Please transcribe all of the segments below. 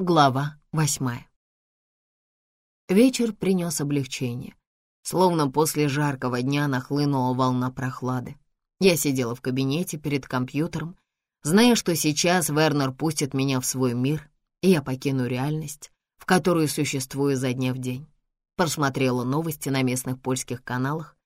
Глава восьмая. Вечер принес облегчение. Словно после жаркого дня нахлынула волна прохлады. Я сидела в кабинете перед компьютером, зная, что сейчас Вернер пустит меня в свой мир, и я покину реальность, в которую существую за дня в день. Просмотрела новости на местных польских каналах.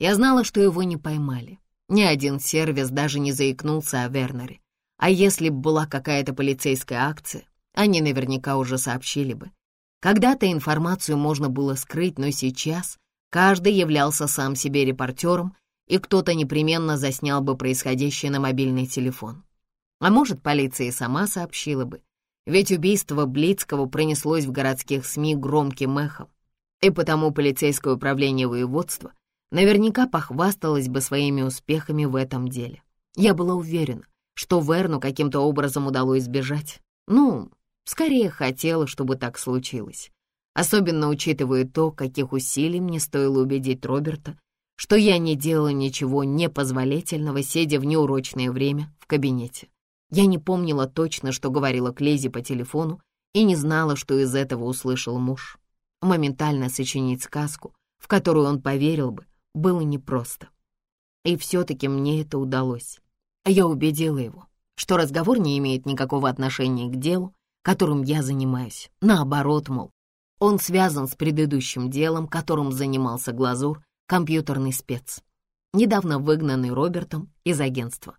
Я знала, что его не поймали. Ни один сервис даже не заикнулся о Вернере. А если б была какая-то полицейская акция, они наверняка уже сообщили бы. Когда-то информацию можно было скрыть, но сейчас каждый являлся сам себе репортером, и кто-то непременно заснял бы происходящее на мобильный телефон. А может, полиция сама сообщила бы, ведь убийство Блицкого пронеслось в городских СМИ громким эхом, и потому полицейское управление воеводства наверняка похвасталось бы своими успехами в этом деле. Я была уверена, что Верну каким-то образом удалось сбежать. Ну, Скорее хотела, чтобы так случилось. Особенно учитывая то, каких усилий мне стоило убедить Роберта, что я не делала ничего непозволительного, сидя в неурочное время в кабинете. Я не помнила точно, что говорила к Лизе по телефону, и не знала, что из этого услышал муж. Моментально сочинить сказку, в которую он поверил бы, было непросто. И все-таки мне это удалось. Я убедила его, что разговор не имеет никакого отношения к делу, которым я занимаюсь. Наоборот, мол, он связан с предыдущим делом, которым занимался Глазур, компьютерный спец, недавно выгнанный Робертом из агентства.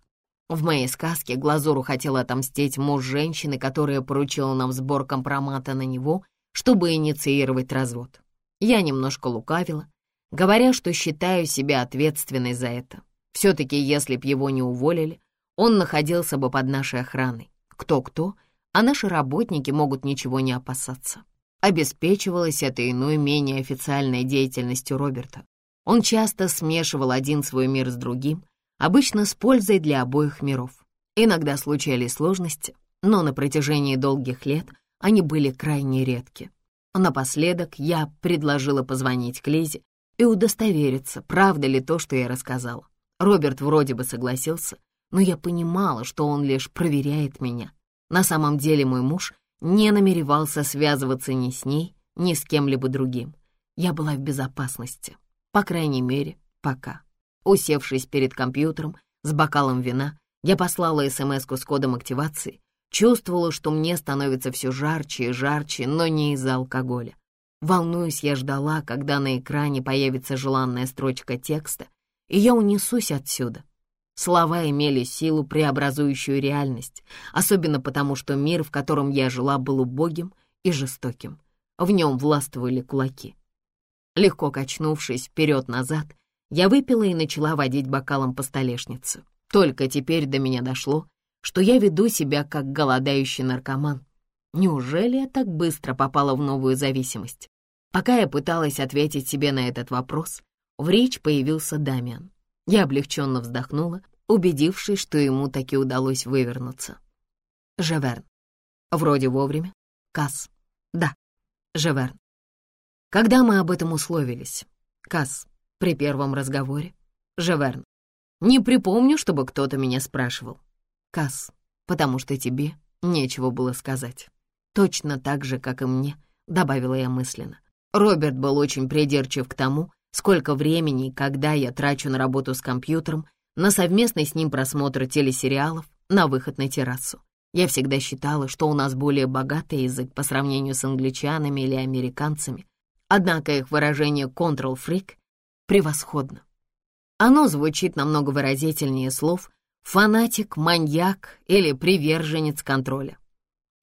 В моей сказке Глазуру хотел отомстить муж женщины, которая поручила нам сбор компромата на него, чтобы инициировать развод. Я немножко лукавила, говоря, что считаю себя ответственной за это. Все-таки, если б его не уволили, он находился бы под нашей охраной. Кто-кто, а наши работники могут ничего не опасаться. Обеспечивалось это иной, менее официальной деятельностью Роберта. Он часто смешивал один свой мир с другим, обычно с пользой для обоих миров. Иногда случались сложности, но на протяжении долгих лет они были крайне редки. Напоследок я предложила позвонить к Лизе и удостовериться, правда ли то, что я рассказала. Роберт вроде бы согласился, но я понимала, что он лишь проверяет меня. На самом деле мой муж не намеревался связываться ни с ней, ни с кем-либо другим. Я была в безопасности, по крайней мере, пока. Усевшись перед компьютером с бокалом вина, я послала смс с кодом активации, чувствовала, что мне становится все жарче и жарче, но не из-за алкоголя. Волнуюсь, я ждала, когда на экране появится желанная строчка текста, и я унесусь отсюда, Слова имели силу, преобразующую реальность, особенно потому, что мир, в котором я жила, был убогим и жестоким. В нем властвовали кулаки. Легко качнувшись вперед-назад, я выпила и начала водить бокалом по столешнице. Только теперь до меня дошло, что я веду себя как голодающий наркоман. Неужели я так быстро попала в новую зависимость? Пока я пыталась ответить себе на этот вопрос, в речь появился Дамиан. Я облегченно вздохнула, убедившись, что ему таки удалось вывернуться. Жеверн. Вроде вовремя. Касс. Да, Жеверн. Когда мы об этом условились? Касс. При первом разговоре. Жеверн. Не припомню, чтобы кто-то меня спрашивал. Касс. Потому что тебе нечего было сказать. Точно так же, как и мне, добавила я мысленно. Роберт был очень придирчив к тому, сколько времени и когда я трачу на работу с компьютером, на совместный с ним просмотр телесериалов, на выход на террасу. Я всегда считала, что у нас более богатый язык по сравнению с англичанами или американцами, однако их выражение «control freak» превосходно. Оно звучит намного выразительнее слов «фанатик», «маньяк» или «приверженец контроля».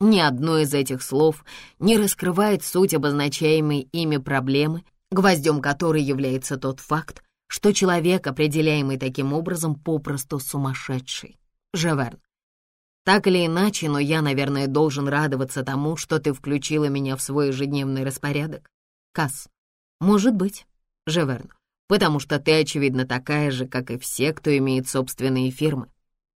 Ни одно из этих слов не раскрывает суть обозначаемой ими проблемы гвоздем которой является тот факт, что человек, определяемый таким образом, попросту сумасшедший. Жеверн. Так или иначе, но я, наверное, должен радоваться тому, что ты включила меня в свой ежедневный распорядок. Касс. Может быть, Жеверн, потому что ты, очевидно, такая же, как и все, кто имеет собственные фирмы.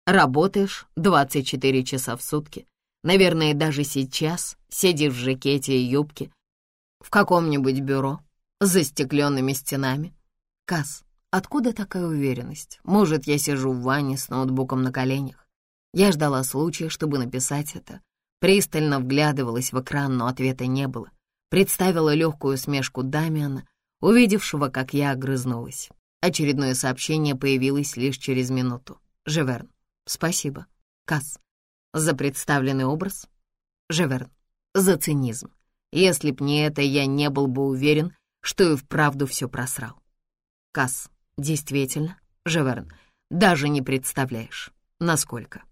Работаешь 24 часа в сутки. Наверное, даже сейчас сидишь в жакете и юбке в каком-нибудь бюро, с застекленными стенами. Касс, откуда такая уверенность? Может, я сижу в ванне с ноутбуком на коленях? Я ждала случая, чтобы написать это, Пристально вглядывалась в экран, но ответа не было. Представила легкую усмешку Дамиана, увидевшего, как я огрызнулась. Очередное сообщение появилось лишь через минуту. Живерн. Спасибо. Касс. За представленный образ. Живерн. За цинизм. Если б не это, я не был бы уверен, что и вправду все просрал. Касс. Действительно. Живерн. Даже не представляешь, насколько.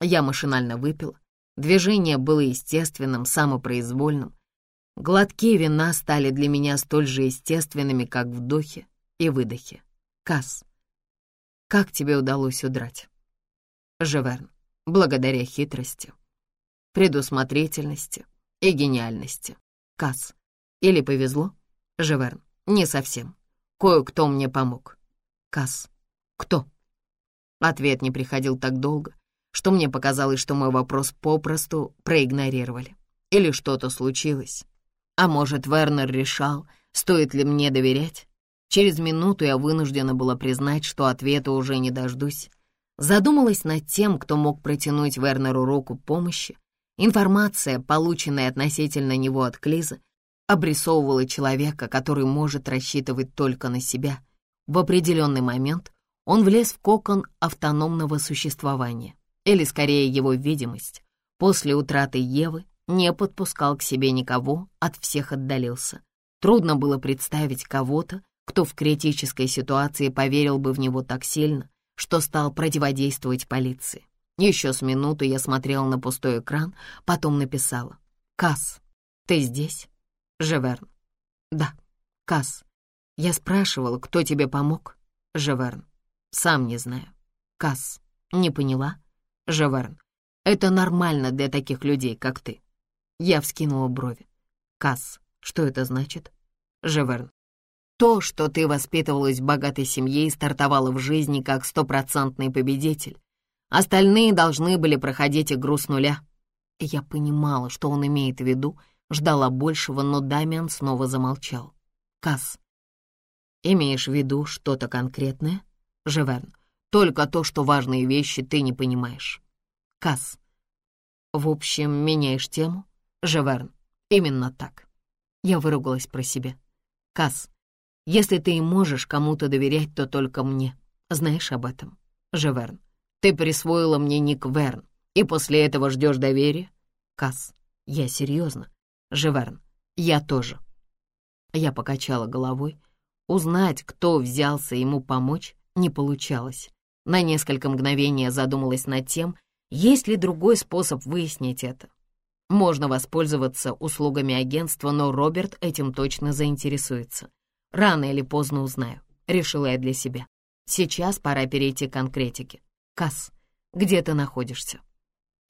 Я машинально выпила. Движение было естественным, самопроизвольным. Глотки вина стали для меня столь же естественными, как вдохи и выдохи. Касс, как тебе удалось удрать? Живерн, благодаря хитрости, предусмотрительности и гениальности. Касс, или повезло? Живерн, не совсем. Кое-кто мне помог. Касс, кто? Ответ не приходил так долго, что мне показалось, что мой вопрос попросту проигнорировали. Или что-то случилось. А может, Вернер решал, стоит ли мне доверять? Через минуту я вынуждена была признать, что ответа уже не дождусь. Задумалась над тем, кто мог протянуть Вернеру руку помощи. Информация, полученная относительно него от Клиза, обрисовывала человека, который может рассчитывать только на себя. В определенный момент он влез в кокон автономного существования, или скорее его видимость. После утраты Евы не подпускал к себе никого, от всех отдалился. Трудно было представить кого-то, кто в критической ситуации поверил бы в него так сильно, что стал противодействовать полиции. Еще с минуту я смотрела на пустой экран, потом написала. «Касс, ты здесь?» «Живерн». «Да, Касс. Я спрашивала, кто тебе помог?» «Живерн». Сам не знаю. Касс, не поняла? Живерн, это нормально для таких людей, как ты. Я вскинула брови. Касс, что это значит? Живерн, то, что ты воспитывалась в богатой семье и стартовала в жизни как стопроцентный победитель. Остальные должны были проходить игру с нуля. Я понимала, что он имеет в виду, ждала большего, но Дамиан снова замолчал. Касс, имеешь в виду что-то конкретное? Живерн. Только то, что важные вещи ты не понимаешь. Касс. В общем, меняешь тему? Живерн. Именно так. Я выругалась про себя. Касс. Если ты и можешь кому-то доверять, то только мне. Знаешь об этом? Живерн. Ты присвоила мне ник Верн, и после этого ждешь доверия? Касс. Я серьезно. Живерн. Я тоже. Я покачала головой. Узнать, кто взялся ему помочь, не получалось. На несколько мгновений задумалась над тем, есть ли другой способ выяснить это. Можно воспользоваться услугами агентства, но Роберт этим точно заинтересуется. Рано или поздно узнаю, решила я для себя. Сейчас пора перейти к конкретике. Касс, где ты находишься?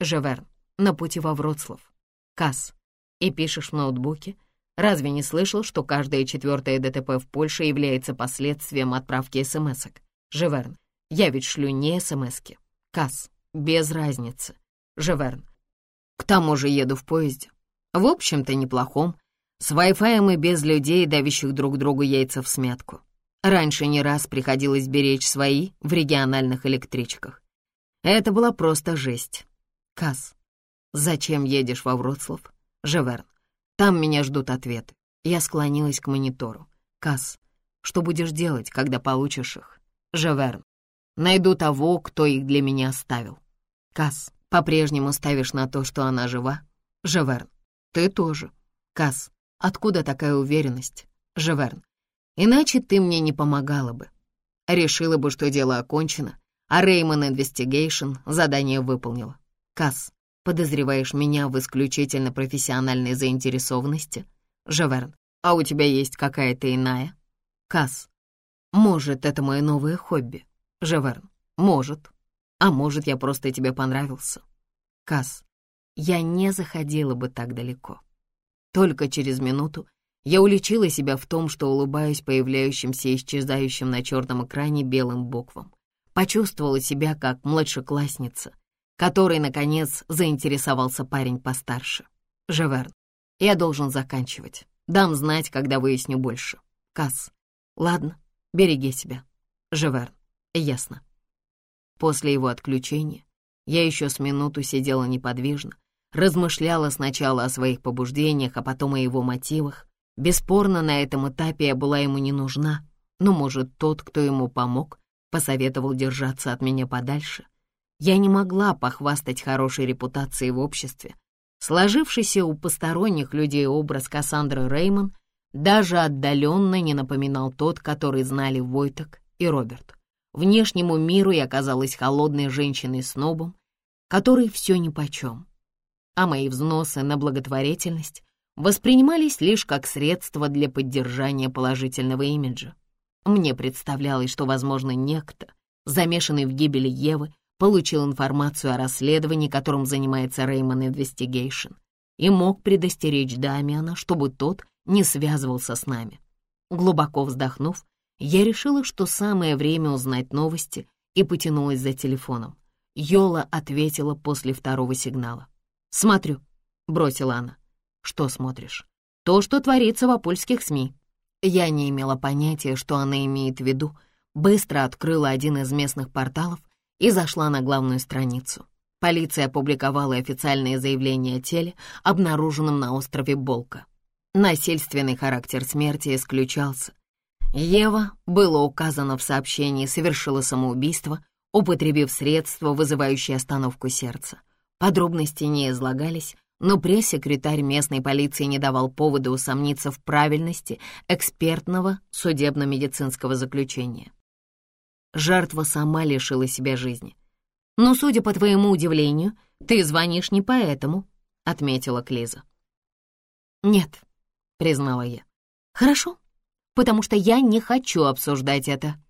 Живерн, на пути во Вроцлав. Касс, и пишешь в ноутбуке? Разве не слышал, что каждое четвертое ДТП в Польше является последствием отправки смс-ок? Живерн, я ведь шлю не смски. Касс, без разницы. Живерн, к тому же еду в поезде. В общем-то, неплохом. С Wi-Fi и без людей, давящих друг другу яйца в смятку. Раньше не раз приходилось беречь свои в региональных электричках. Это была просто жесть. Касс, зачем едешь во Вроцлав? Живерн, там меня ждут ответы. Я склонилась к монитору. Касс, что будешь делать, когда получишь их? Живерн. Найду того, кто их для меня оставил. Касс, по-прежнему ставишь на то, что она жива? Живерн. Ты тоже. Касс, откуда такая уверенность? Живерн. Иначе ты мне не помогала бы. Решила бы, что дело окончено, а Raymon Investigation задание выполнила. Касс, подозреваешь меня в исключительно профессиональной заинтересованности? Живерн. А у тебя есть какая-то иная? Касс, может, это мое новое хобби. Живерн, может. А может, я просто тебе понравился. Касс, я не заходила бы так далеко. Только через минуту я уличила себя в том, что улыбаюсь появляющимся и исчезающим на черном экране белым буквам. Почувствовала себя как младшеклассница, которой, наконец, заинтересовался парень постарше. Живерн, я должен заканчивать. Дам знать, когда выясню больше. Касс, ладно, Береги себя. Живер. Ясно. После его отключения я еще с минуту сидела неподвижно, размышляла сначала о своих побуждениях, а потом о его мотивах. Бесспорно, на этом этапе я была ему не нужна, но, может, тот, кто ему помог, посоветовал держаться от меня подальше. Я не могла похвастать хорошей репутацией в обществе. Сложившийся у посторонних людей образ Кассандры Реймон даже отдаленно не напоминал тот, который знали Войток и Роберт. Внешнему миру я казалась холодной женщиной-снобом, которой все нипочем. А мои взносы на благотворительность воспринимались лишь как средство для поддержания положительного имиджа. Мне представлялось, что, возможно, некто, замешанный в гибели Евы, получил информацию о расследовании, которым занимается Реймон Инвестигейшн, и мог предостеречь Дамиана, чтобы тот не связывался с нами. Глубоко вздохнув, я решила, что самое время узнать новости и потянулась за телефоном. Йола ответила после второго сигнала. «Смотрю», — бросила она. «Что смотришь?» «То, что творится в апольских СМИ». Я не имела понятия, что она имеет в виду, быстро открыла один из местных порталов и зашла на главную страницу. Полиция опубликовала официальное заявление о теле, обнаруженном на острове Болка. Насильственный характер смерти исключался. Ева, было указано в сообщении, совершила самоубийство, употребив средства, вызывающие остановку сердца. Подробности не излагались, но пресс-секретарь местной полиции не давал повода усомниться в правильности экспертного судебно-медицинского заключения. Жертва сама лишила себя жизни. «Но, судя по твоему удивлению, ты звонишь не поэтому», — отметила Клиза. «Нет», — признала я. «Хорошо, потому что я не хочу обсуждать это».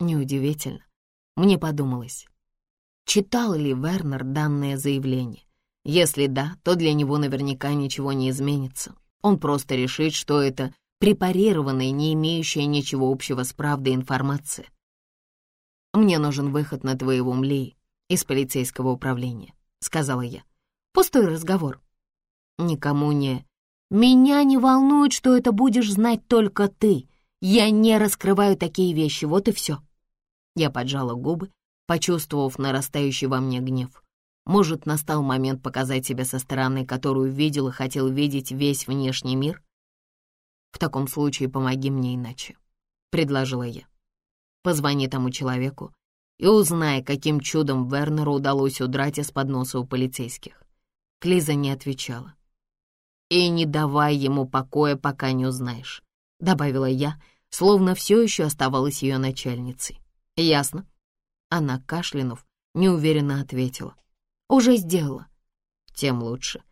Неудивительно. Мне подумалось, читал ли Вернер данное заявление. Если да, то для него наверняка ничего не изменится. Он просто решит, что это препарированная, не имеющая ничего общего с правдой информация. «Мне нужен выход на твоего млей из полицейского управления», — сказала я. «Пустой разговор». «Никому не...» «Меня не волнует, что это будешь знать только ты. Я не раскрываю такие вещи, вот и все». Я поджала губы, почувствовав нарастающий во мне гнев. Может, настал момент показать себя со стороны, которую видел и хотел видеть весь внешний мир? В таком случае помоги мне иначе, — предложила я. Позвони тому человеку и узнай, каким чудом Вернеру удалось удрать из-под носа у полицейских. Клиза не отвечала. «И не давай ему покоя, пока не узнаешь», — добавила я, словно все еще оставалась ее начальницей. «Ясно?» Она, кашлянув, неуверенно ответила. «Уже сделала». «Тем лучше».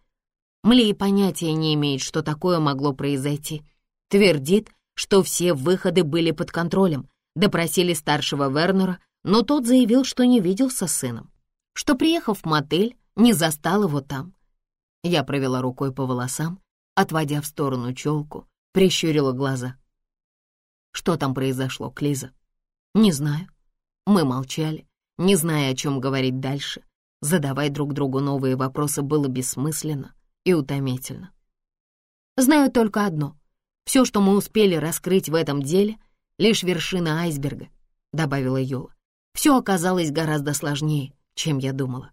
Млей понятия не имеет, что такое могло произойти. Твердит, что все выходы были под контролем, Допросили старшего Вернера, но тот заявил, что не виделся с сыном, что, приехав в мотель, не застал его там. Я провела рукой по волосам, отводя в сторону челку, прищурила глаза. Что там произошло, Клиза? Не знаю. Мы молчали, не зная, о чем говорить дальше. Задавать друг другу новые вопросы было бессмысленно и утомительно. Знаю только одно. Все, что мы успели раскрыть в этом деле — лишь вершина айсберга», — добавила Йола. «Все оказалось гораздо сложнее, чем я думала».